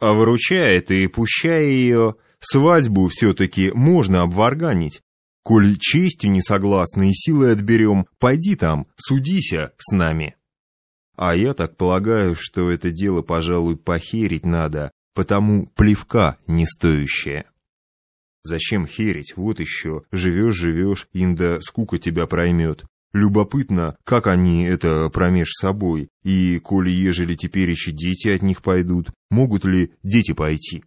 А выручает и пущая ее, свадьбу все-таки можно обварганить. Коль честью не согласны и силой отберем, пойди там, судися с нами. А я так полагаю, что это дело, пожалуй, похерить надо, потому плевка не стоящее. Зачем херить? Вот еще. Живешь-живешь, инда скука тебя проймет. Любопытно, как они это промеж собой, и, коли ежели теперь еще дети от них пойдут, могут ли дети пойти?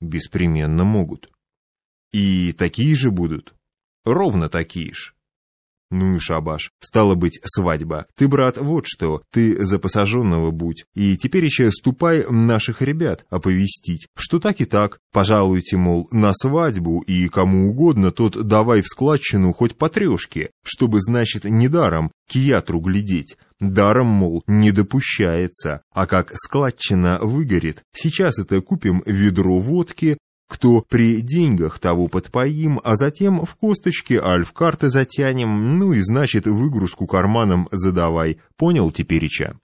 Беспременно могут. И такие же будут? Ровно такие же. Ну и шабаш. Стало быть, свадьба. Ты, брат, вот что, ты за посаженного будь. И теперь еще ступай наших ребят оповестить, что так и так. Пожалуйте, мол, на свадьбу, и кому угодно, тот давай в складчину хоть по трешке, чтобы, значит, недаром киятру глядеть. Даром, мол, не допущается, а как складчина выгорит, сейчас это купим ведро водки, кто при деньгах, того подпоим, а затем в косточке альф-карты затянем, ну и значит выгрузку карманом задавай. Понял тепереча?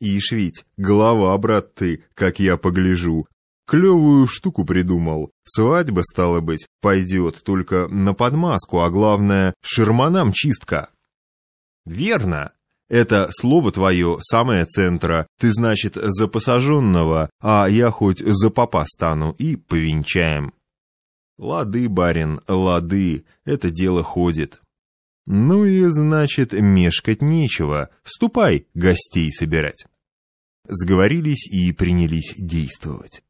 Ишь ведь, голова, брат ты, как я погляжу. Клевую штуку придумал. Свадьба, стало быть, пойдет только на подмазку, а главное, шерманам чистка. Верно, это слово твое самое центра. Ты, значит, за посаженного, а я хоть за папа стану и повенчаем. Лады, барин, лады, это дело ходит. Ну и, значит, мешкать нечего. Ступай гостей собирать. Сговорились и принялись действовать.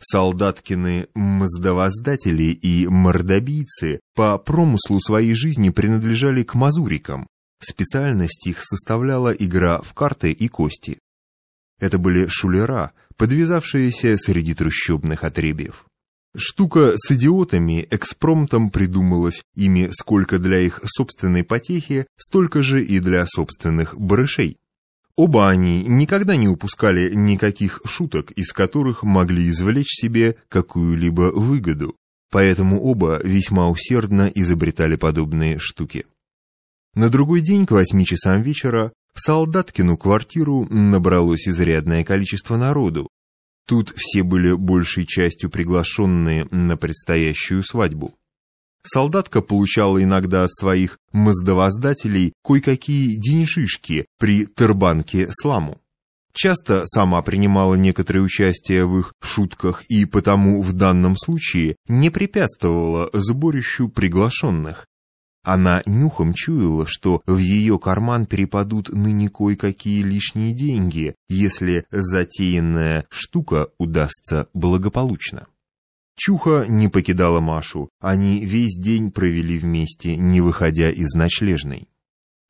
Солдаткины мздовоздатели и мордобийцы по промыслу своей жизни принадлежали к мазурикам, Специальность их составляла игра в карты и кости. Это были шулера, подвязавшиеся среди трущобных отребьев. Штука с идиотами экспромтом придумалась ими сколько для их собственной потехи, столько же и для собственных барышей. Оба они никогда не упускали никаких шуток, из которых могли извлечь себе какую-либо выгоду, поэтому оба весьма усердно изобретали подобные штуки. На другой день к восьми часам вечера в Солдаткину квартиру набралось изрядное количество народу. Тут все были большей частью приглашенные на предстоящую свадьбу. Солдатка получала иногда от своих маздовоздателей кое-какие деньжишки при тербанке сламу. Часто сама принимала некоторое участие в их шутках и потому в данном случае не препятствовала сборищу приглашенных, она нюхом чуяла, что в ее карман перепадут ныне кое-какие лишние деньги, если затеянная штука удастся благополучно. Чуха не покидала Машу, они весь день провели вместе, не выходя из ночлежной.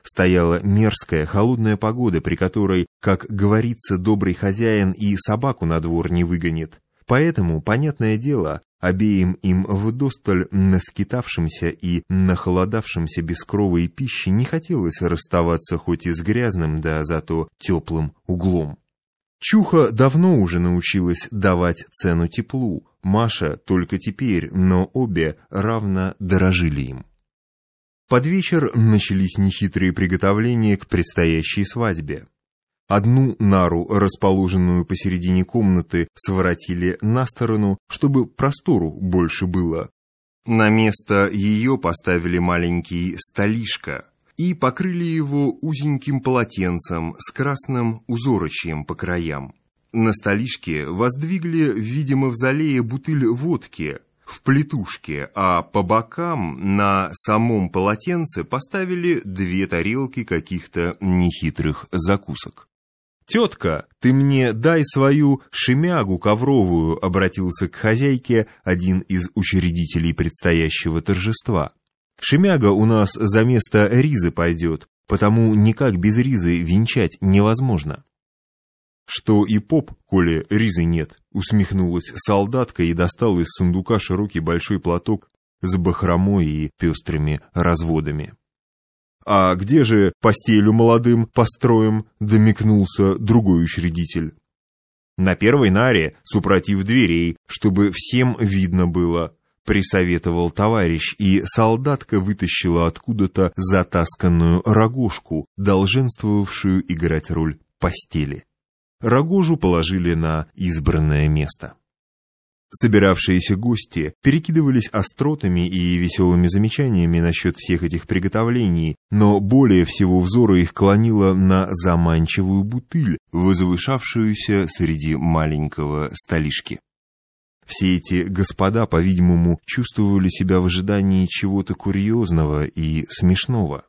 Стояла мерзкая, холодная погода, при которой, как говорится, добрый хозяин и собаку на двор не выгонит. Поэтому, понятное дело, Обеим им вдосталь наскитавшимся и нахолодавшимся без крови и пищи не хотелось расставаться хоть и с грязным, да зато теплым углом. Чуха давно уже научилась давать цену теплу, Маша только теперь, но обе равно дорожили им. Под вечер начались нехитрые приготовления к предстоящей свадьбе. Одну нару, расположенную посередине комнаты, своротили на сторону, чтобы простору больше было. На место ее поставили маленький столишко и покрыли его узеньким полотенцем с красным узорочьем по краям. На столишке воздвигли в виде мавзолея бутыль водки в плетушке, а по бокам на самом полотенце поставили две тарелки каких-то нехитрых закусок. «Тетка, ты мне дай свою шемягу ковровую», — обратился к хозяйке один из учредителей предстоящего торжества. «Шемяга у нас за место ризы пойдет, потому никак без ризы венчать невозможно». «Что и поп, коли ризы нет», — усмехнулась солдатка и достала из сундука широкий большой платок с бахромой и пестрыми разводами. «А где же постелю молодым построим?» — домикнулся другой учредитель. «На первой наре, супротив дверей, чтобы всем видно было», — присоветовал товарищ, и солдатка вытащила откуда-то затасканную рогожку, долженствовавшую играть роль постели. Рогожу положили на избранное место. Собиравшиеся гости перекидывались остротами и веселыми замечаниями насчет всех этих приготовлений, но более всего взору их клонило на заманчивую бутыль, возвышавшуюся среди маленького столишки. Все эти господа, по-видимому, чувствовали себя в ожидании чего-то курьезного и смешного.